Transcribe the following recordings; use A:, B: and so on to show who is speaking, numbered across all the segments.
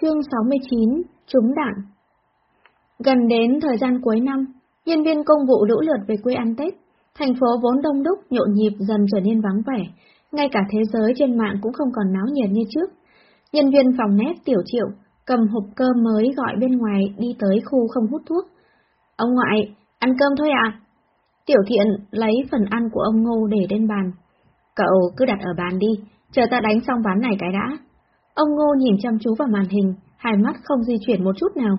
A: Chương 69 Trúng đạn Gần đến thời gian cuối năm, nhân viên công vụ lũ lượt về quê ăn Tết. Thành phố vốn đông đúc, nhộn nhịp dần trở nên vắng vẻ, ngay cả thế giới trên mạng cũng không còn náo nhiệt như trước. Nhân viên phòng nét tiểu triệu, cầm hộp cơm mới gọi bên ngoài đi tới khu không hút thuốc. Ông ngoại, ăn cơm thôi à? Tiểu thiện lấy phần ăn của ông Ngô để lên bàn. Cậu cứ đặt ở bàn đi, chờ ta đánh xong ván này cái đã. Ông Ngô nhìn chăm chú vào màn hình, hai mắt không di chuyển một chút nào.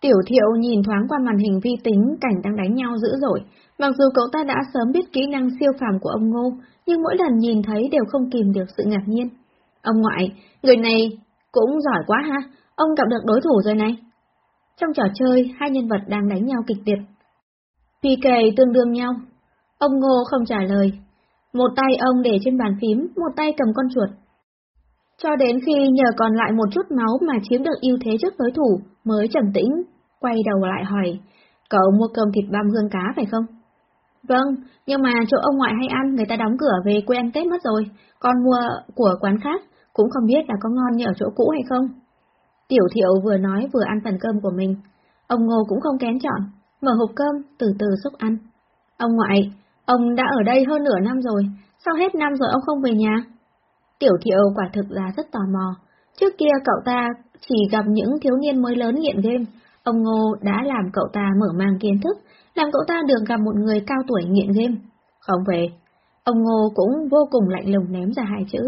A: Tiểu thiệu nhìn thoáng qua màn hình vi tính cảnh đang đánh nhau dữ dội, mặc dù cậu ta đã sớm biết kỹ năng siêu phàm của ông Ngô, nhưng mỗi lần nhìn thấy đều không kìm được sự ngạc nhiên. Ông ngoại, người này cũng giỏi quá ha, ông gặp được đối thủ rồi này. Trong trò chơi, hai nhân vật đang đánh nhau kịch liệt. PK tương đương nhau. Ông Ngô không trả lời. Một tay ông để trên bàn phím, một tay cầm con chuột. Cho đến khi nhờ còn lại một chút máu mà chiếm được ưu thế trước đối thủ, mới trầm tĩnh, quay đầu lại hỏi, cậu mua cơm thịt băm hương cá phải không? Vâng, nhưng mà chỗ ông ngoại hay ăn người ta đóng cửa về quê ăn Tết mất rồi, con mua của quán khác, cũng không biết là có ngon như ở chỗ cũ hay không. Tiểu thiệu vừa nói vừa ăn phần cơm của mình. Ông Ngô cũng không kén chọn, mở hộp cơm, từ từ xúc ăn. Ông ngoại, ông đã ở đây hơn nửa năm rồi, sao hết năm rồi ông không về nhà? Tiểu thiệu quả thực là rất tò mò. Trước kia cậu ta chỉ gặp những thiếu niên mới lớn nghiện game, ông Ngô đã làm cậu ta mở mang kiến thức, làm cậu ta được gặp một người cao tuổi nghiện game. Không về. Ông Ngô cũng vô cùng lạnh lùng ném ra hai chữ.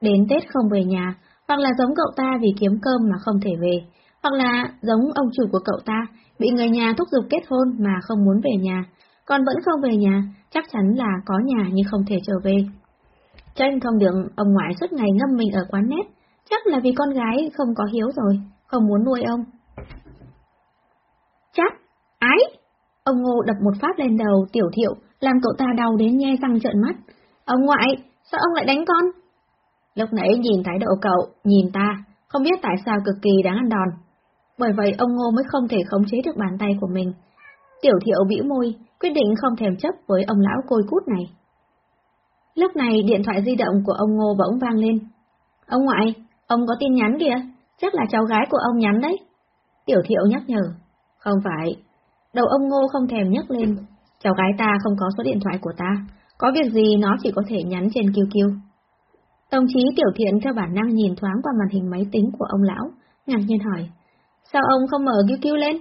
A: Đến Tết không về nhà, hoặc là giống cậu ta vì kiếm cơm mà không thể về, hoặc là giống ông chủ của cậu ta, bị người nhà thúc giục kết hôn mà không muốn về nhà, còn vẫn không về nhà, chắc chắn là có nhà nhưng không thể trở về. Tranh không được ông ngoại suốt ngày ngâm mình ở quán nét, chắc là vì con gái không có hiếu rồi, không muốn nuôi ông. Chắc, ái! Ông Ngô đập một phát lên đầu tiểu thiệu, làm cậu ta đau đến nhe răng trợn mắt. Ông ngoại, sao ông lại đánh con? Lúc nãy nhìn thái độ cậu, nhìn ta, không biết tại sao cực kỳ đáng ăn đòn. Bởi vậy ông Ngô mới không thể khống chế được bàn tay của mình. Tiểu thiệu bĩu môi, quyết định không thèm chấp với ông lão côi cút này. Lúc này điện thoại di động của ông Ngô bỗng vang lên. Ông ngoại, ông có tin nhắn kìa, chắc là cháu gái của ông nhắn đấy. Tiểu thiệu nhắc nhở. Không phải. Đầu ông Ngô không thèm nhắc lên. Cháu gái ta không có số điện thoại của ta. Có việc gì nó chỉ có thể nhắn trên QQ. Đồng chí Tiểu Thiện theo bản năng nhìn thoáng qua màn hình máy tính của ông lão, ngạc nhiên hỏi. Sao ông không mở QQ lên?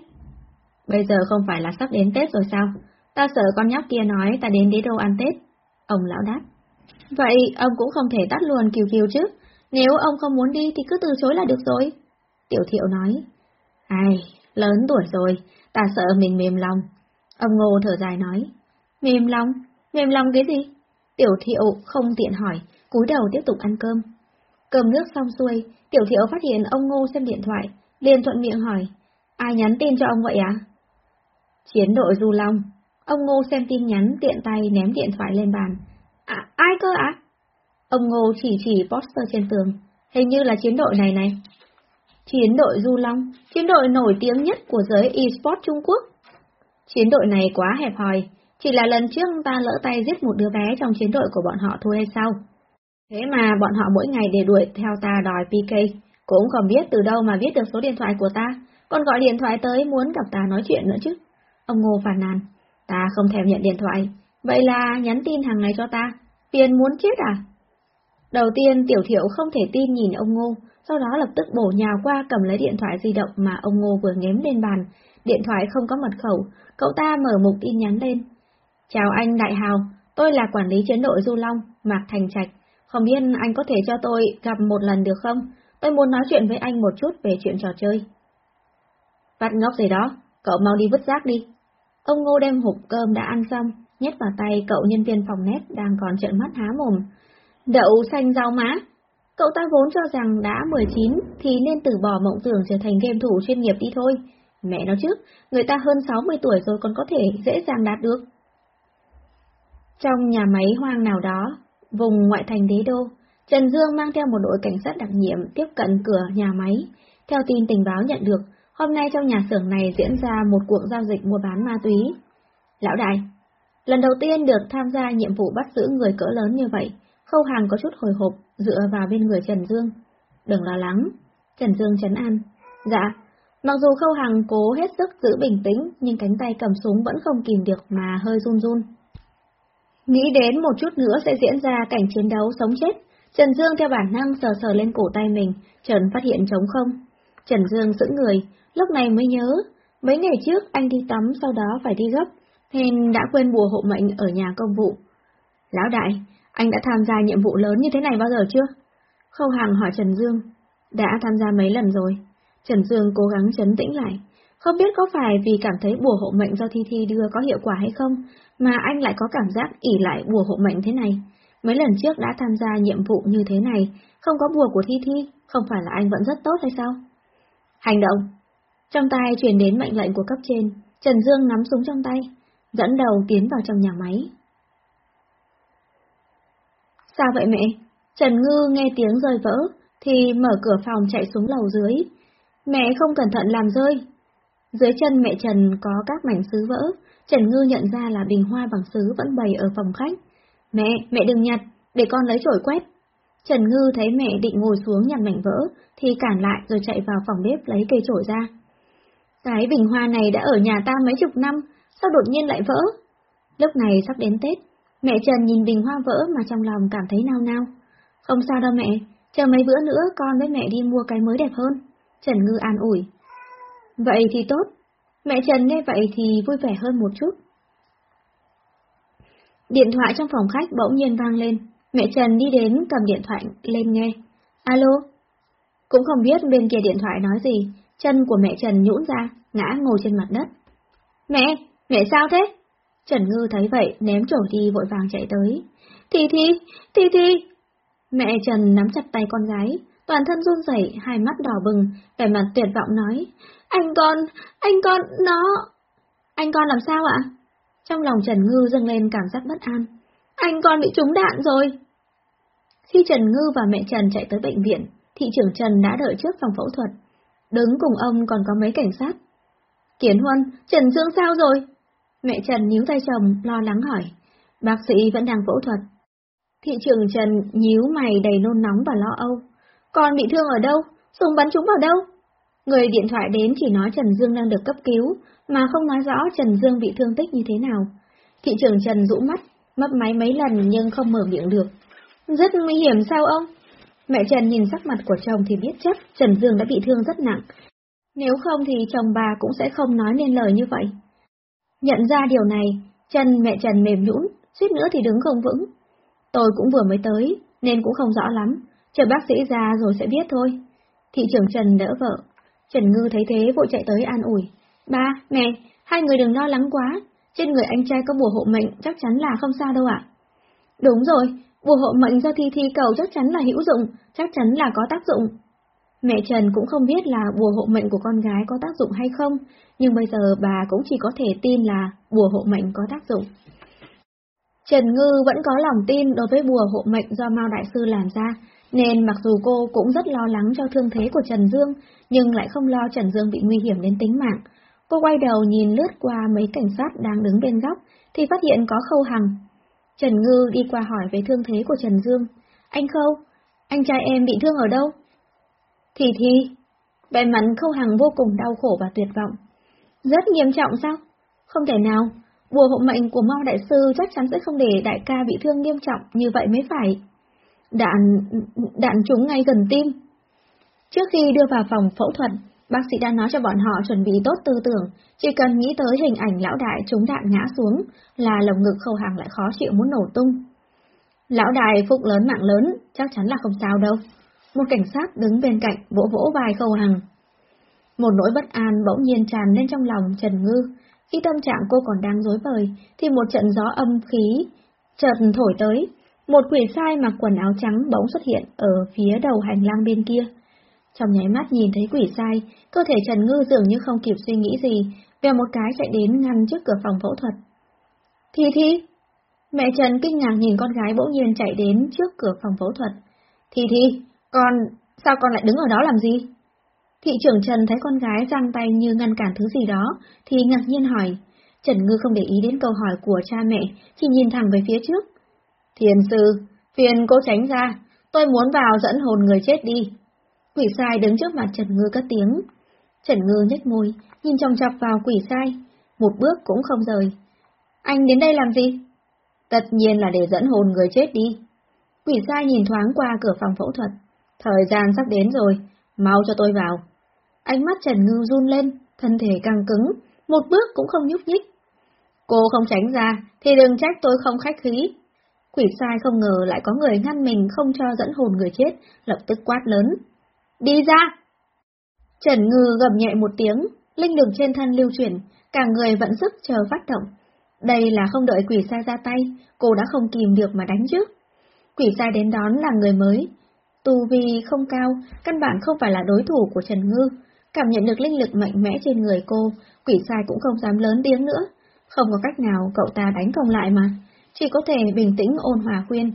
A: Bây giờ không phải là sắp đến Tết rồi sao? Ta sợ con nhóc kia nói ta đến đế đô ăn Tết. Ông lão đáp. Vậy ông cũng không thể tắt luôn kiều kiều chứ, nếu ông không muốn đi thì cứ từ chối là được rồi. Tiểu thiệu nói, ai, lớn tuổi rồi, ta sợ mình mềm lòng. Ông Ngô thở dài nói, mềm lòng, mềm lòng cái gì? Tiểu thiệu không tiện hỏi, cúi đầu tiếp tục ăn cơm. Cơm nước xong xuôi, tiểu thiệu phát hiện ông Ngô xem điện thoại, liền thuận miệng hỏi, ai nhắn tin cho ông vậy à? Chiến đội Du Long. Ông Ngô xem tin nhắn tiện tay ném điện thoại lên bàn, À, ai cơ ạ? À? Ông Ngô chỉ chỉ poster trên tường, hình như là chiến đội này này. Chiến đội Du Long, chiến đội nổi tiếng nhất của giới eSports Trung Quốc. Chiến đội này quá hẹp hòi, chỉ là lần trước ta lỡ tay giết một đứa bé trong chiến đội của bọn họ thôi hay sao? Thế mà bọn họ mỗi ngày đều đuổi theo ta đòi PK, cũng không biết từ đâu mà biết được số điện thoại của ta, còn gọi điện thoại tới muốn gặp ta nói chuyện nữa chứ. Ông Ngô phàn nàn, ta không thèm nhận điện thoại, Vậy là nhắn tin hàng ngày cho ta, tiền muốn chết à? Đầu tiên Tiểu Thiệu không thể tin nhìn ông Ngô, sau đó lập tức bổ nhào qua cầm lấy điện thoại di động mà ông Ngô vừa ngém lên bàn. Điện thoại không có mật khẩu, cậu ta mở mục tin nhắn lên. Chào anh Đại Hào, tôi là quản lý chiến đội Du Long, Mạc Thành Trạch. Không biết anh có thể cho tôi gặp một lần được không? Tôi muốn nói chuyện với anh một chút về chuyện trò chơi. Vắt ngốc gì đó, cậu mau đi vứt rác đi. Ông Ngô đem hộp cơm đã ăn xong, nhét vào tay cậu nhân viên phòng nét đang còn trợn mắt há mồm. Đậu xanh rau má. Cậu ta vốn cho rằng đã 19 thì nên từ bỏ mộng tưởng trở thành game thủ chuyên nghiệp đi thôi. Mẹ nó chứ, người ta hơn 60 tuổi rồi còn có thể dễ dàng đạt được. Trong nhà máy hoang nào đó, vùng ngoại thành đế đô, Trần Dương mang theo một đội cảnh sát đặc nhiệm tiếp cận cửa nhà máy. Theo tin tình báo nhận được, hôm nay trong nhà xưởng này diễn ra một cuộc giao dịch mua bán ma túy. Lão đại, Lần đầu tiên được tham gia nhiệm vụ bắt giữ người cỡ lớn như vậy, Khâu Hàng có chút hồi hộp, dựa vào bên người Trần Dương. Đừng lo lắng, Trần Dương chấn an. Dạ, mặc dù Khâu Hằng cố hết sức giữ bình tĩnh, nhưng cánh tay cầm súng vẫn không kìm được mà hơi run run. Nghĩ đến một chút nữa sẽ diễn ra cảnh chiến đấu sống chết, Trần Dương theo bản năng sờ sờ lên cổ tay mình, Trần phát hiện trống không. Trần Dương giữ người, lúc này mới nhớ, mấy ngày trước anh đi tắm sau đó phải đi gấp, nên đã quên bùa hộ mệnh ở nhà công vụ. Lão đại, anh đã tham gia nhiệm vụ lớn như thế này bao giờ chưa? Khâu Hằng hỏi Trần Dương. Đã tham gia mấy lần rồi. Trần Dương cố gắng chấn tĩnh lại. Không biết có phải vì cảm thấy bùa hộ mệnh do Thi Thi đưa có hiệu quả hay không, mà anh lại có cảm giác ỉ lại bùa hộ mệnh thế này. Mấy lần trước đã tham gia nhiệm vụ như thế này, không có bùa của Thi Thi, không phải là anh vẫn rất tốt hay sao? Hành động! Trong tay truyền đến mệnh lệnh của cấp trên, Trần Dương nắm súng trong tay, dẫn đầu tiến vào trong nhà máy. Sao vậy mẹ? Trần Ngư nghe tiếng rơi vỡ, thì mở cửa phòng chạy xuống lầu dưới. Mẹ không cẩn thận làm rơi. Dưới chân mẹ Trần có các mảnh sứ vỡ, Trần Ngư nhận ra là bình hoa bằng sứ vẫn bày ở phòng khách. Mẹ, mẹ đừng nhặt, để con lấy chổi quét. Trần Ngư thấy mẹ định ngồi xuống nhặt mảnh vỡ, thì cản lại rồi chạy vào phòng bếp lấy cây chổi ra. Cái bình hoa này đã ở nhà ta mấy chục năm, sao đột nhiên lại vỡ? Lúc này sắp đến Tết, mẹ Trần nhìn bình hoa vỡ mà trong lòng cảm thấy nao nao. Không sao đâu mẹ, chờ mấy bữa nữa con với mẹ đi mua cái mới đẹp hơn. Trần Ngư an ủi. Vậy thì tốt. Mẹ Trần nghe vậy thì vui vẻ hơn một chút. Điện thoại trong phòng khách bỗng nhiên vang lên. Mẹ Trần đi đến cầm điện thoại lên nghe. Alo? Cũng không biết bên kia điện thoại nói gì, chân của mẹ Trần nhũn ra, ngã ngồi trên mặt đất. Mẹ, mẹ sao thế? Trần Ngư thấy vậy, ném trổ đi vội vàng chạy tới. Thi Thi, Thi Thi! Mẹ Trần nắm chặt tay con gái, toàn thân run rẩy, hai mắt đỏ bừng, vẻ mặt tuyệt vọng nói, anh con, anh con, nó... Anh con làm sao ạ? Trong lòng Trần Ngư dâng lên cảm giác bất an. Anh con bị trúng đạn rồi. Khi Trần Ngư và mẹ Trần chạy tới bệnh viện, thị trưởng Trần đã đợi trước phòng phẫu thuật. Đứng cùng ông còn có mấy cảnh sát. Kiến Huân, Trần Dương sao rồi? Mẹ Trần nhíu tay chồng, lo lắng hỏi. Bác sĩ vẫn đang phẫu thuật. Thị trưởng Trần nhíu mày đầy nôn nóng và lo âu. Con bị thương ở đâu? Súng bắn trúng vào đâu? Người điện thoại đến chỉ nói Trần Dương đang được cấp cứu, mà không nói rõ Trần Dương bị thương tích như thế nào. Thị trưởng Trần rũ mắt, mấp máy mấy lần nhưng không mở miệng được. Rất nguy hiểm sao ông? Mẹ Trần nhìn sắc mặt của chồng thì biết chắc Trần Dương đã bị thương rất nặng. Nếu không thì chồng bà cũng sẽ không nói nên lời như vậy. Nhận ra điều này, chân mẹ Trần mềm nhũn, suýt nữa thì đứng không vững. Tôi cũng vừa mới tới, nên cũng không rõ lắm, chờ bác sĩ ra rồi sẽ biết thôi. Thị trưởng Trần đỡ vợ. Trần Ngư thấy thế vội chạy tới an ủi. Ba, mẹ, hai người đừng lo lắng quá, trên người anh trai có bùa hộ mệnh chắc chắn là không sao đâu ạ. Đúng rồi, bùa hộ mệnh do Thi Thi cầu chắc chắn là hữu dụng, chắc chắn là có tác dụng. Mẹ Trần cũng không biết là bùa hộ mệnh của con gái có tác dụng hay không, nhưng bây giờ bà cũng chỉ có thể tin là bùa hộ mệnh có tác dụng. Trần Ngư vẫn có lòng tin đối với bùa hộ mệnh do Mao Đại Sư làm ra, nên mặc dù cô cũng rất lo lắng cho thương thế của Trần Dương, nhưng lại không lo Trần Dương bị nguy hiểm đến tính mạng. Cô quay đầu nhìn lướt qua mấy cảnh sát đang đứng bên góc, thì phát hiện có Khâu Hằng. Trần Ngư đi qua hỏi về thương thế của Trần Dương. Anh Khâu, anh trai em bị thương ở đâu? Thì thì, vẻ mặt Khâu Hằng vô cùng đau khổ và tuyệt vọng. Rất nghiêm trọng sao? Không thể nào, bùa hộ mệnh của mau Đại Sư chắc chắn sẽ không để đại ca bị thương nghiêm trọng như vậy mới phải. Đạn, đạn trúng ngay gần tim. Trước khi đưa vào phòng phẫu thuật, bác sĩ đã nói cho bọn họ chuẩn bị tốt tư tưởng, chỉ cần nghĩ tới hình ảnh lão đại trúng đạn ngã xuống là lồng ngực khâu hàng lại khó chịu muốn nổ tung. Lão đại phúc lớn mạng lớn, chắc chắn là không sao đâu. Một cảnh sát đứng bên cạnh vỗ vỗ vai khâu hằng. Một nỗi bất an bỗng nhiên tràn lên trong lòng Trần Ngư. Khi tâm trạng cô còn đang dối bời, thì một trận gió âm khí chợt thổi tới. Một quỷ sai mặc quần áo trắng bỗng xuất hiện ở phía đầu hành lang bên kia. Trong nháy mắt nhìn thấy quỷ sai, cơ thể Trần Ngư dường như không kịp suy nghĩ gì, về một cái chạy đến ngăn trước cửa phòng phẫu thuật. Thi Thi! Mẹ Trần kinh ngạc nhìn con gái bỗng nhiên chạy đến trước cửa phòng phẫu thuật. Thi Thi, con, sao con lại đứng ở đó làm gì? Thị trưởng Trần thấy con gái giang tay như ngăn cản thứ gì đó, thì ngạc nhiên hỏi. Trần Ngư không để ý đến câu hỏi của cha mẹ, chỉ nhìn thẳng về phía trước. Thiền sư, phiền cô tránh ra, tôi muốn vào dẫn hồn người chết đi. Quỷ sai đứng trước mặt Trần Ngư cất tiếng. Trần Ngư nhếch môi, nhìn chòng chọc vào quỷ sai, một bước cũng không rời. Anh đến đây làm gì? Tất nhiên là để dẫn hồn người chết đi. Quỷ sai nhìn thoáng qua cửa phòng phẫu thuật. Thời gian sắp đến rồi, mau cho tôi vào. Ánh mắt Trần Ngư run lên, thân thể càng cứng, một bước cũng không nhúc nhích. Cô không tránh ra, thì đừng trách tôi không khách khí. Quỷ sai không ngờ lại có người ngăn mình không cho dẫn hồn người chết, lập tức quát lớn. Đi ra! Trần Ngư gầm nhẹ một tiếng, linh lực trên thân lưu chuyển, cả người vẫn sức chờ phát động. Đây là không đợi quỷ sai ra tay, cô đã không kìm được mà đánh trước. Quỷ sai đến đón là người mới. Tu vi không cao, căn bản không phải là đối thủ của Trần Ngư. Cảm nhận được linh lực mạnh mẽ trên người cô, quỷ sai cũng không dám lớn tiếng nữa. Không có cách nào cậu ta đánh công lại mà. Chỉ có thể bình tĩnh ôn hòa khuyên.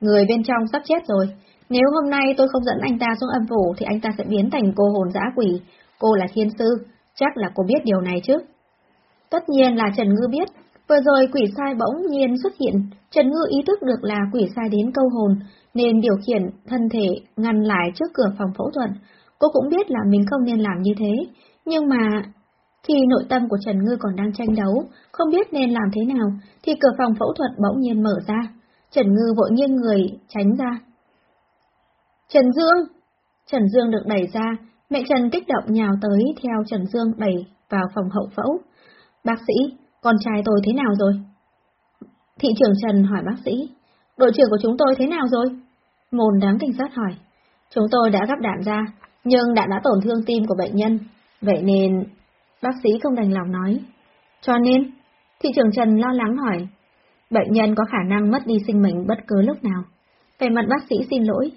A: Người bên trong sắp chết rồi. Nếu hôm nay tôi không dẫn anh ta xuống âm phủ thì anh ta sẽ biến thành cô hồn dã quỷ. Cô là thiên sư, chắc là cô biết điều này chứ. Tất nhiên là Trần Ngư biết, Vừa rồi quỷ sai bỗng nhiên xuất hiện, Trần Ngư ý thức được là quỷ sai đến câu hồn, nên điều khiển thân thể ngăn lại trước cửa phòng phẫu thuật. Cô cũng biết là mình không nên làm như thế, nhưng mà khi nội tâm của Trần Ngư còn đang tranh đấu, không biết nên làm thế nào, thì cửa phòng phẫu thuật bỗng nhiên mở ra. Trần Ngư vội nghiêng người, tránh ra. Trần Dương! Trần Dương được đẩy ra, mẹ Trần kích động nhào tới theo Trần Dương đẩy vào phòng hậu phẫu. Bác sĩ, con trai tôi thế nào rồi? Thị trưởng Trần hỏi bác sĩ, đội trưởng của chúng tôi thế nào rồi? Môn đám cảnh sát hỏi, chúng tôi đã gắp đạn ra, nhưng đạn đã tổn thương tim của bệnh nhân, vậy nên... Bác sĩ không đành lòng nói. Cho nên, thị trưởng Trần lo lắng hỏi, bệnh nhân có khả năng mất đi sinh mệnh bất cứ lúc nào. Về mặt bác sĩ xin lỗi,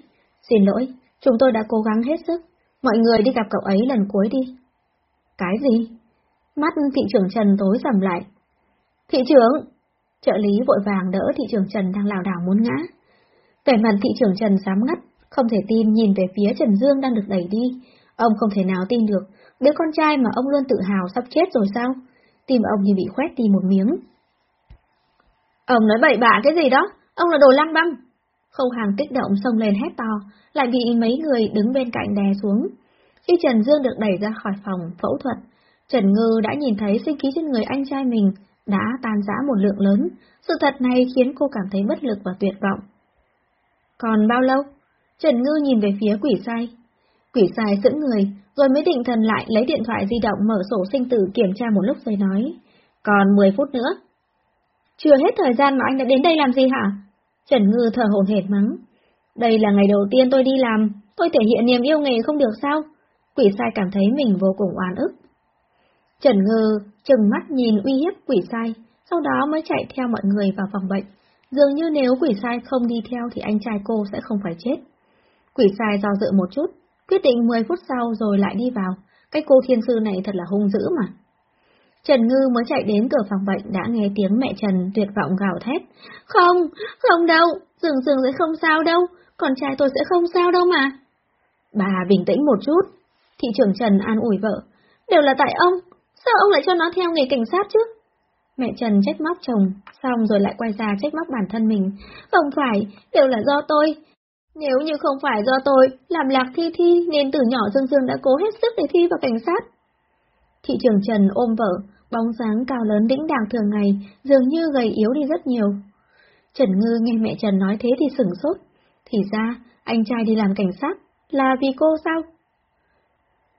A: xin lỗi, chúng tôi đã cố gắng hết sức, mọi người đi gặp cậu ấy lần cuối đi. Cái gì? Mắt thị trưởng Trần tối sầm lại. Thị trưởng! Trợ lý vội vàng đỡ thị trưởng Trần đang lảo đảo muốn ngã. Vẻ mặt thị trưởng Trần dám ngắt, không thể tin nhìn về phía Trần Dương đang được đẩy đi. Ông không thể nào tin được, đứa con trai mà ông luôn tự hào sắp chết rồi sao? Tim ông như bị khoét đi một miếng. Ông nói bậy bạ cái gì đó? Ông là đồ lăng băm! khâu hàng kích động xông lên hét to, lại bị mấy người đứng bên cạnh đè xuống. Khi Trần Dương được đẩy ra khỏi phòng phẫu thuật, Trần Ngư đã nhìn thấy sinh khí trên người anh trai mình đã tan rã một lượng lớn, sự thật này khiến cô cảm thấy bất lực và tuyệt vọng. Còn bao lâu? Trần Ngư nhìn về phía quỷ sai. Quỷ sai sững người, rồi mới định thần lại lấy điện thoại di động mở sổ sinh tử kiểm tra một lúc rồi nói. Còn 10 phút nữa. Chưa hết thời gian mà anh đã đến đây làm gì hả? Trần Ngư thở hổn hển mắng. Đây là ngày đầu tiên tôi đi làm, tôi thể hiện niềm yêu nghề không được sao? Quỷ sai cảm thấy mình vô cùng oan ức. Trần Ngư chừng mắt nhìn uy hiếp quỷ sai, sau đó mới chạy theo mọi người vào phòng bệnh. Dường như nếu quỷ sai không đi theo thì anh trai cô sẽ không phải chết. Quỷ sai do dự một chút, quyết định 10 phút sau rồi lại đi vào. Cái cô thiên sư này thật là hung dữ mà. Trần Ngư mới chạy đến cửa phòng bệnh đã nghe tiếng mẹ Trần tuyệt vọng gào thét. Không, không đâu, dường dường sẽ không sao đâu, con trai tôi sẽ không sao đâu mà. Bà bình tĩnh một chút. Thị trưởng Trần an ủi vợ. Đều là tại ông, Sao ông lại cho nó theo nghề cảnh sát chứ? Mẹ Trần trách móc chồng, xong rồi lại quay ra trách móc bản thân mình. Không phải, đều là do tôi. Nếu như không phải do tôi, làm lạc thi thi nên từ nhỏ Dương Dương đã cố hết sức để thi vào cảnh sát. Thị trường Trần ôm vợ, bóng dáng cao lớn đĩnh đàng thường ngày, dường như gầy yếu đi rất nhiều. Trần Ngư nghe mẹ Trần nói thế thì sửng sốt. Thì ra, anh trai đi làm cảnh sát, là vì cô sao?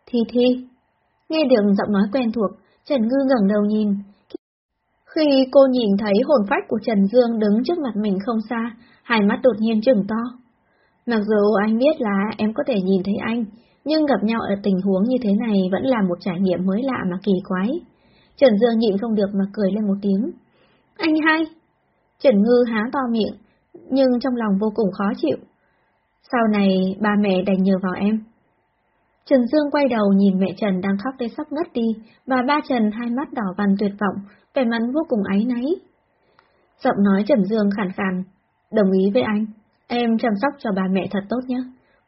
A: Thi Thi, Nghe được giọng nói quen thuộc, Trần Ngư ngẩng đầu nhìn. Khi cô nhìn thấy hồn phách của Trần Dương đứng trước mặt mình không xa, hai mắt đột nhiên trừng to. Mặc dù anh biết là em có thể nhìn thấy anh, nhưng gặp nhau ở tình huống như thế này vẫn là một trải nghiệm mới lạ mà kỳ quái. Trần Dương nhịn không được mà cười lên một tiếng. Anh hai! Trần Ngư há to miệng, nhưng trong lòng vô cùng khó chịu. Sau này ba mẹ đành nhờ vào em. Trần Dương quay đầu nhìn mẹ Trần đang khóc đến sắp ngất đi, và ba Trần hai mắt đỏ vằn tuyệt vọng, vẻ mặt vô cùng áy náy. Giọng nói Trần Dương khản khàn, đồng ý với anh, em chăm sóc cho bà mẹ thật tốt nhé,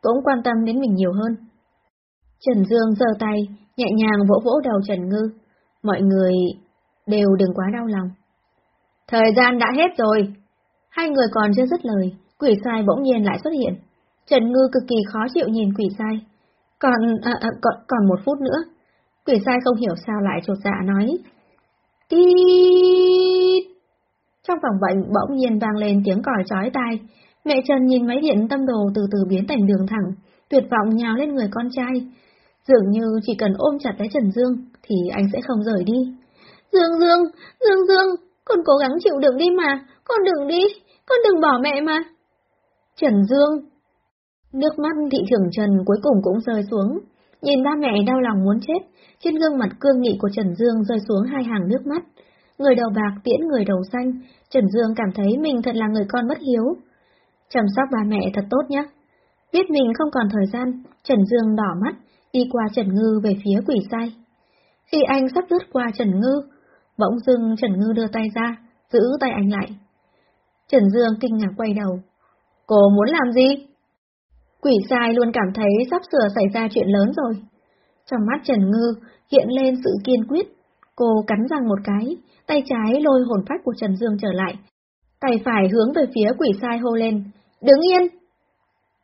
A: cũng quan tâm đến mình nhiều hơn. Trần Dương giơ tay, nhẹ nhàng vỗ vỗ đầu Trần Ngư, mọi người đều đừng quá đau lòng. Thời gian đã hết rồi. Hai người còn chưa dứt lời, quỷ sai bỗng nhiên lại xuất hiện. Trần Ngư cực kỳ khó chịu nhìn quỷ sai. Còn, à, à, còn, còn một phút nữa. Quỷ sai không hiểu sao lại chột dạ nói. Tít! Trong phòng bệnh bỗng nhiên vang lên tiếng còi chói tai. Mẹ Trần nhìn máy điện tâm đồ từ từ biến thành đường thẳng, tuyệt vọng nhào lên người con trai. Dường như chỉ cần ôm chặt lấy Trần Dương thì anh sẽ không rời đi. Dương Dương, Dương Dương, con cố gắng chịu đựng đi mà, con đừng đi, con đừng bỏ mẹ mà. Trần Dương. Nước mắt thị trưởng Trần cuối cùng cũng rơi xuống, nhìn ba mẹ đau lòng muốn chết, trên gương mặt cương nghị của Trần Dương rơi xuống hai hàng nước mắt. Người đầu bạc tiễn người đầu xanh, Trần Dương cảm thấy mình thật là người con bất hiếu. Chăm sóc ba mẹ thật tốt nhé. Biết mình không còn thời gian, Trần Dương đỏ mắt, đi qua Trần Ngư về phía quỷ sai. Khi anh sắp lướt qua Trần Ngư, bỗng dưng Trần Ngư đưa tay ra, giữ tay anh lại. Trần Dương kinh ngạc quay đầu. Cô muốn làm gì? Quỷ sai luôn cảm thấy sắp sửa xảy ra chuyện lớn rồi. Trong mắt Trần Ngư hiện lên sự kiên quyết. Cô cắn răng một cái, tay trái lôi hồn phách của Trần Dương trở lại. Tay phải hướng về phía quỷ sai hô lên. Đứng yên!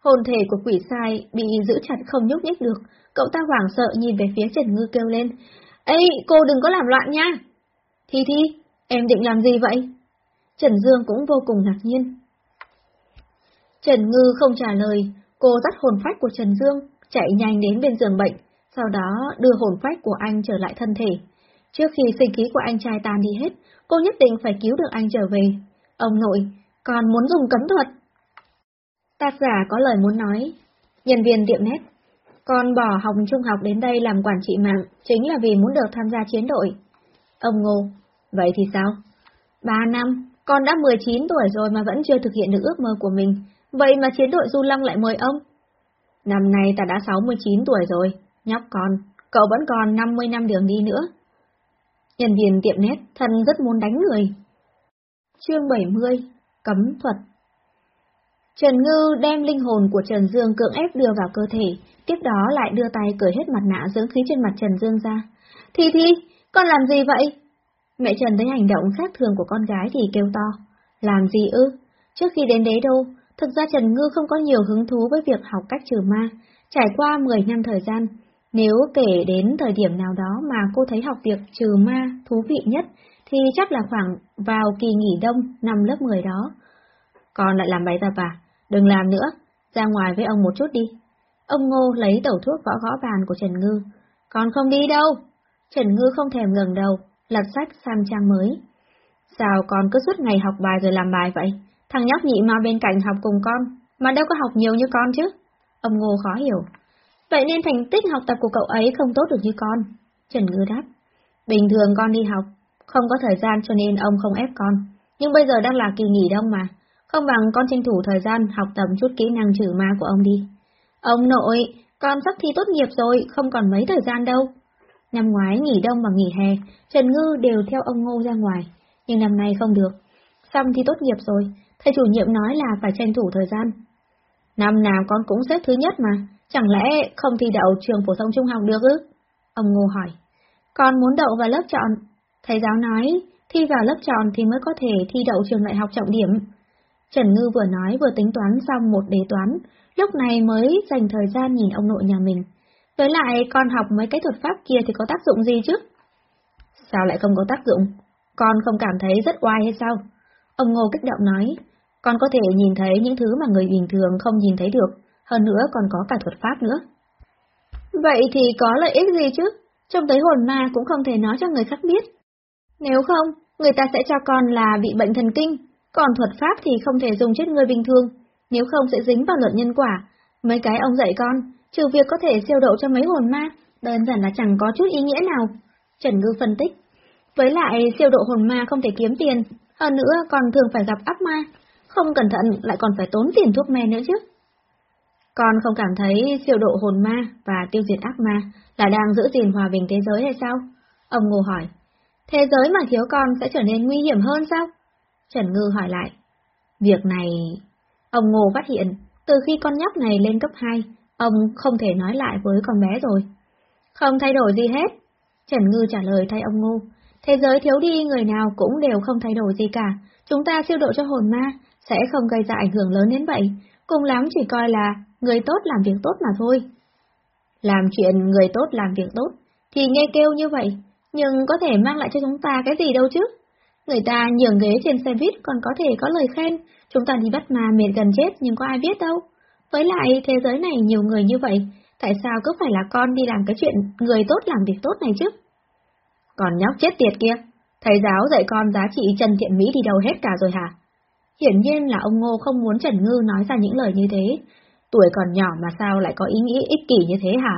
A: Hồn thể của quỷ sai bị giữ chặt không nhúc nhích được. Cậu ta hoảng sợ nhìn về phía Trần Ngư kêu lên. Ê, cô đừng có làm loạn nha! Thi Thi, em định làm gì vậy? Trần Dương cũng vô cùng ngạc nhiên. Trần Ngư không trả lời, cô dắt hồn phách của Trần Dương, chạy nhanh đến bên giường bệnh, sau đó đưa hồn phách của anh trở lại thân thể. Trước khi sinh khí của anh trai tan đi hết, cô nhất định phải cứu được anh trở về. Ông nội, còn muốn dùng cấm thuật. Tác giả có lời muốn nói. Nhân viên tiệm nét. Con bỏ học trung học đến đây làm quản trị mạng, chính là vì muốn được tham gia chiến đội. Ông Ngô, vậy thì sao? Ba năm, con đã 19 tuổi rồi mà vẫn chưa thực hiện được ước mơ của mình, vậy mà chiến đội Du Lăng lại mời ông. Năm nay ta đã 69 tuổi rồi, nhóc con, cậu vẫn còn 50 năm đường đi nữa. Nhân viên tiệm nét thân rất muốn đánh người. Chương 70 Cấm thuật Trần Ngư đem linh hồn của Trần Dương cưỡng ép đưa vào cơ thể, tiếp đó lại đưa tay cởi hết mặt nạ dưỡng khí trên mặt Trần Dương ra. Thi Thi, con làm gì vậy? Mẹ Trần thấy hành động khác thường của con gái thì kêu to. Làm gì ư? Trước khi đến đế đô, thực ra Trần Ngư không có nhiều hứng thú với việc học cách trừ ma. Trải qua 10 năm thời gian, nếu kể đến thời điểm nào đó mà cô thấy học việc trừ ma thú vị nhất, thì chắc là khoảng vào kỳ nghỉ đông năm lớp 10 đó. còn lại làm bài tập à? Đừng làm nữa, ra ngoài với ông một chút đi. Ông Ngô lấy tẩu thuốc gõ gõ bàn của Trần Ngư. Con không đi đâu. Trần Ngư không thèm ngừng đầu, lật sách sang trang mới. Sao con cứ suốt ngày học bài rồi làm bài vậy? Thằng nhóc nhị mà bên cạnh học cùng con, mà đâu có học nhiều như con chứ? Ông Ngô khó hiểu. Vậy nên thành tích học tập của cậu ấy không tốt được như con. Trần Ngư đáp. Bình thường con đi học, không có thời gian cho nên ông không ép con. Nhưng bây giờ đang là kỳ nghỉ đông mà, không bằng con tranh thủ thời gian học tập chút kỹ năng trừ ma của ông đi. Ông nội, con sắp thi tốt nghiệp rồi, không còn mấy thời gian đâu. Năm ngoái nghỉ đông và nghỉ hè, Trần Ngư đều theo ông Ngô ra ngoài, nhưng năm nay không được. Xong thi tốt nghiệp rồi, thầy chủ nhiệm nói là phải tranh thủ thời gian. Năm nào con cũng xếp thứ nhất mà, chẳng lẽ không thi đậu trường phổ thông trung học được ư? Ông Ngô hỏi. Con muốn đậu vào lớp chọn. Thầy giáo nói, thi vào lớp chọn thì mới có thể thi đậu trường đại học trọng điểm. Trần Ngư vừa nói vừa tính toán xong một đề toán, lúc này mới dành thời gian nhìn ông nội nhà mình. Với lại con học mấy cái thuật pháp kia thì có tác dụng gì chứ? Sao lại không có tác dụng? Con không cảm thấy rất oai hay sao? Ông Ngô kích động nói, con có thể nhìn thấy những thứ mà người bình thường không nhìn thấy được, hơn nữa còn có cả thuật pháp nữa. Vậy thì có lợi ích gì chứ? Trong tới hồn ma cũng không thể nói cho người khác biết. Nếu không, người ta sẽ cho con là bị bệnh thần kinh, còn thuật pháp thì không thể dùng chết người bình thường, nếu không sẽ dính vào luật nhân quả. Mấy cái ông dạy con, trừ việc có thể siêu độ cho mấy hồn ma, đơn giản là chẳng có chút ý nghĩa nào. Trần Ngư phân tích. Với lại siêu độ hồn ma không thể kiếm tiền, hơn nữa còn thường phải gặp ác ma, không cẩn thận lại còn phải tốn tiền thuốc men nữa chứ. Con không cảm thấy siêu độ hồn ma và tiêu diệt ác ma là đang giữ gìn hòa bình thế giới hay sao? Ông Ngô hỏi. Thế giới mà thiếu con sẽ trở nên nguy hiểm hơn sao? Trần Ngư hỏi lại. Việc này... Ông Ngô phát hiện, từ khi con nhóc này lên cấp 2, ông không thể nói lại với con bé rồi. Không thay đổi gì hết. Trần Ngư trả lời thay ông Ngô. Thế giới thiếu đi người nào cũng đều không thay đổi gì cả. Chúng ta siêu độ cho hồn ma, sẽ không gây ra ảnh hưởng lớn đến vậy. Cùng lắm chỉ coi là người tốt làm việc tốt mà thôi. Làm chuyện người tốt làm việc tốt, thì nghe kêu như vậy, nhưng có thể mang lại cho chúng ta cái gì đâu chứ? Người ta nhường ghế trên xe buýt còn có thể có lời khen, chúng ta đi bắt mà mệt gần chết nhưng có ai biết đâu. Với lại thế giới này nhiều người như vậy, tại sao cứ phải là con đi làm cái chuyện người tốt làm việc tốt này chứ? Còn nhóc chết tiệt kia, thầy giáo dạy con giá trị Trần Thiện Mỹ đi đâu hết cả rồi hả? Hiển nhiên là ông Ngô không muốn Trần Ngư nói ra những lời như thế. Tuổi còn nhỏ mà sao lại có ý nghĩ ích kỷ như thế hả?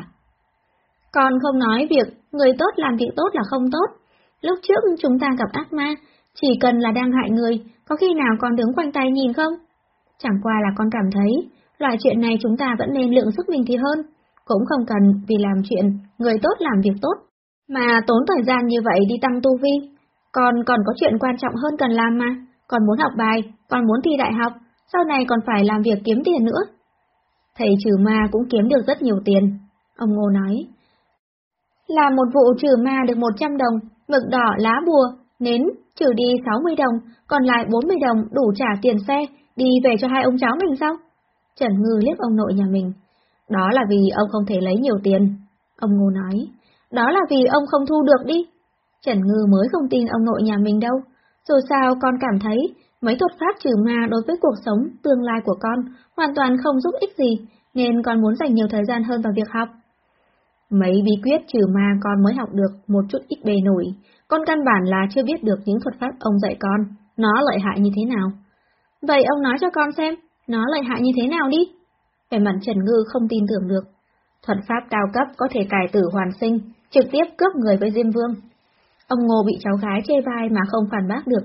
A: Con không nói việc người tốt làm việc tốt là không tốt. Lúc trước chúng ta gặp ác ma, chỉ cần là đang hại người, có khi nào con đứng quanh tay nhìn không? Chẳng qua là con cảm thấy, loại chuyện này chúng ta vẫn nên lượng sức mình thì hơn, cũng không cần vì làm chuyện người tốt làm việc tốt, mà tốn thời gian như vậy đi tăng tu vi. Còn còn có chuyện quan trọng hơn cần làm mà, còn muốn học bài, còn muốn thi đại học, sau này còn phải làm việc kiếm tiền nữa. Thầy trừ ma cũng kiếm được rất nhiều tiền, ông Ngô nói. Làm một vụ trừ ma được 100 đồng, mực đỏ lá bùa, nến, trừ đi 60 đồng, còn lại 40 đồng đủ trả tiền xe, đi về cho hai ông cháu mình sao? Trần Ngư liếc ông nội nhà mình. Đó là vì ông không thể lấy nhiều tiền. Ông Ngô nói, đó là vì ông không thu được đi. Trần Ngư mới không tin ông nội nhà mình đâu. Dù sao con cảm thấy mấy thuật pháp trừ ma đối với cuộc sống, tương lai của con hoàn toàn không giúp ích gì, nên con muốn dành nhiều thời gian hơn vào việc học. Mấy bí quyết trừ ma con mới học được một chút ít bề nổi, con căn bản là chưa biết được những thuật pháp ông dạy con, nó lợi hại như thế nào. Vậy ông nói cho con xem, nó lợi hại như thế nào đi? Về mặt Trần Ngư không tin tưởng được. Thuật pháp cao cấp có thể cải tử hoàn sinh, trực tiếp cướp người với Diêm Vương. Ông Ngô bị cháu gái chê vai mà không phản bác được.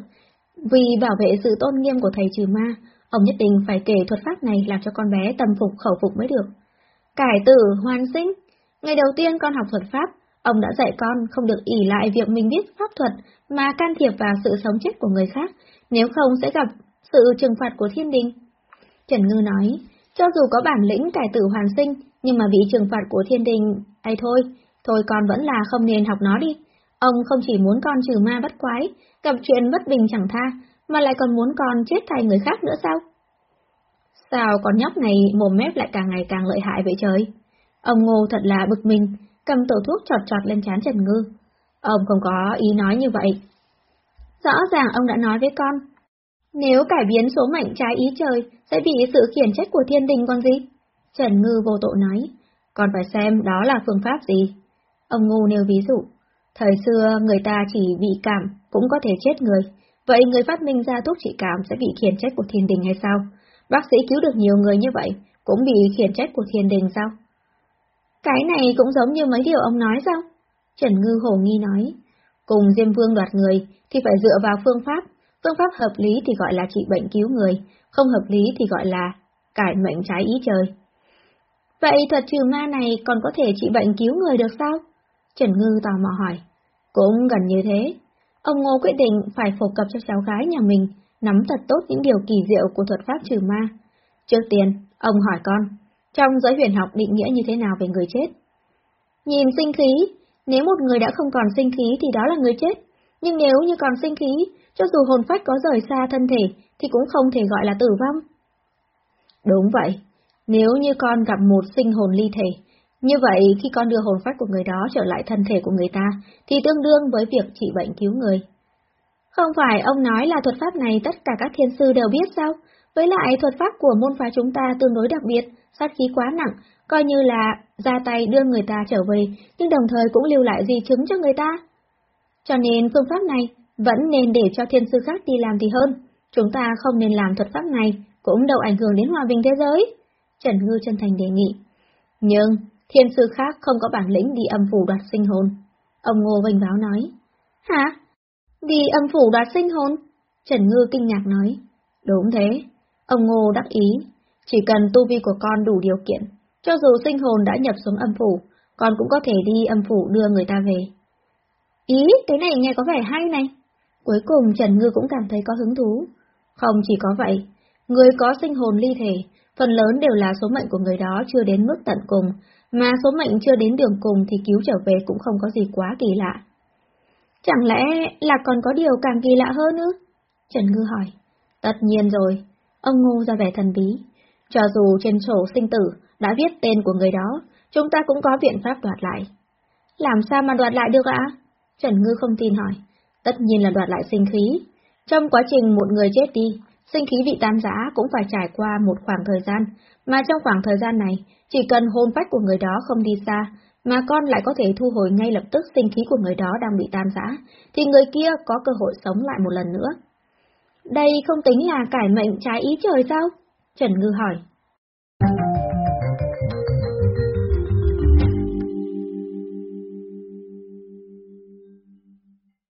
A: Vì bảo vệ sự tôn nghiêm của thầy trừ ma, ông nhất định phải kể thuật pháp này làm cho con bé tâm phục khẩu phục mới được. Cải tử hoàn sinh, Ngày đầu tiên con học thuật pháp, ông đã dạy con không được ỉ lại việc mình biết pháp thuật mà can thiệp vào sự sống chết của người khác, nếu không sẽ gặp sự trừng phạt của thiên đình. Trần Ngư nói, cho dù có bản lĩnh cải tử hoàn sinh, nhưng mà bị trừng phạt của thiên đình, ai thôi, thôi con vẫn là không nên học nó đi. Ông không chỉ muốn con trừ ma bắt quái, gặp chuyện bất bình chẳng tha, mà lại còn muốn con chết thay người khác nữa sao? Sao con nhóc này mồm mép lại càng ngày càng lợi hại vậy trời? Ông Ngô thật là bực mình, cầm tổ thuốc trọt trọt lên chán Trần Ngư. Ông không có ý nói như vậy. Rõ ràng ông đã nói với con. Nếu cải biến số mệnh trái ý trời, sẽ bị sự khiển trách của thiên đình còn gì? Trần Ngư vô tội nói, con phải xem đó là phương pháp gì. Ông Ngô nêu ví dụ, thời xưa người ta chỉ bị cảm cũng có thể chết người, vậy người phát minh ra thuốc trị cảm sẽ bị khiển trách của thiên đình hay sao? Bác sĩ cứu được nhiều người như vậy, cũng bị khiển trách của thiên đình sao? Cái này cũng giống như mấy điều ông nói sao? Trần Ngư Hồ Nghi nói, cùng Diêm Vương đoạt người thì phải dựa vào phương pháp, phương pháp hợp lý thì gọi là trị bệnh cứu người, không hợp lý thì gọi là cải mệnh trái ý trời. Vậy thuật trừ ma này còn có thể trị bệnh cứu người được sao? Trần Ngư tò mò hỏi. Cũng gần như thế. Ông Ngô quyết định phải phổ cập cho cháu gái nhà mình, nắm thật tốt những điều kỳ diệu của thuật pháp trừ ma. Trước tiên, ông hỏi con, trong giới huyền học định nghĩa như thế nào về người chết? Nhìn sinh khí, nếu một người đã không còn sinh khí thì đó là người chết, nhưng nếu như còn sinh khí, cho dù hồn phách có rời xa thân thể thì cũng không thể gọi là tử vong. Đúng vậy, nếu như con gặp một sinh hồn ly thể, như vậy khi con đưa hồn phách của người đó trở lại thân thể của người ta thì tương đương với việc trị bệnh cứu người. Không phải ông nói là thuật pháp này tất cả các thiên sư đều biết sao? Với lại thuật pháp của môn phái chúng ta tương đối đặc biệt, sát khí quá nặng, coi như là ra tay đưa người ta trở về, nhưng đồng thời cũng lưu lại di chứng cho người ta. Cho nên phương pháp này vẫn nên để cho thiên sư khác đi làm thì hơn, chúng ta không nên làm thuật pháp này, cũng đâu ảnh hưởng đến hòa bình thế giới. Trần Ngư chân thành đề nghị. Nhưng, thiên sư khác không có bản lĩnh đi âm phủ đoạt sinh hồn. Ông Ngô vinh báo nói. Hả? Đi âm phủ đoạt sinh hồn? Trần Ngư kinh ngạc nói. Đúng thế. Ông Ngô đắc ý, chỉ cần tu vi của con đủ điều kiện, cho dù sinh hồn đã nhập xuống âm phủ, con cũng có thể đi âm phủ đưa người ta về. Ý, cái này nghe có vẻ hay này. Cuối cùng Trần Ngư cũng cảm thấy có hứng thú. Không chỉ có vậy, người có sinh hồn ly thể, phần lớn đều là số mệnh của người đó chưa đến mức tận cùng, mà số mệnh chưa đến đường cùng thì cứu trở về cũng không có gì quá kỳ lạ. Chẳng lẽ là còn có điều càng kỳ lạ hơn nữa? Trần Ngư hỏi. Tất nhiên rồi. Ông Ngô ra vẻ thần bí. Cho dù trên sổ sinh tử đã viết tên của người đó, chúng ta cũng có biện pháp đoạt lại. Làm sao mà đoạt lại được ạ? Trần Ngư không tin hỏi. Tất nhiên là đoạt lại sinh khí. Trong quá trình một người chết đi, sinh khí bị tan giã cũng phải trải qua một khoảng thời gian, mà trong khoảng thời gian này, chỉ cần hồn phách của người đó không đi xa, mà con lại có thể thu hồi ngay lập tức sinh khí của người đó đang bị tan giã, thì người kia có cơ hội sống lại một lần nữa. Đây không tính là cải mệnh trái ý trời sao? Trần Ngư hỏi.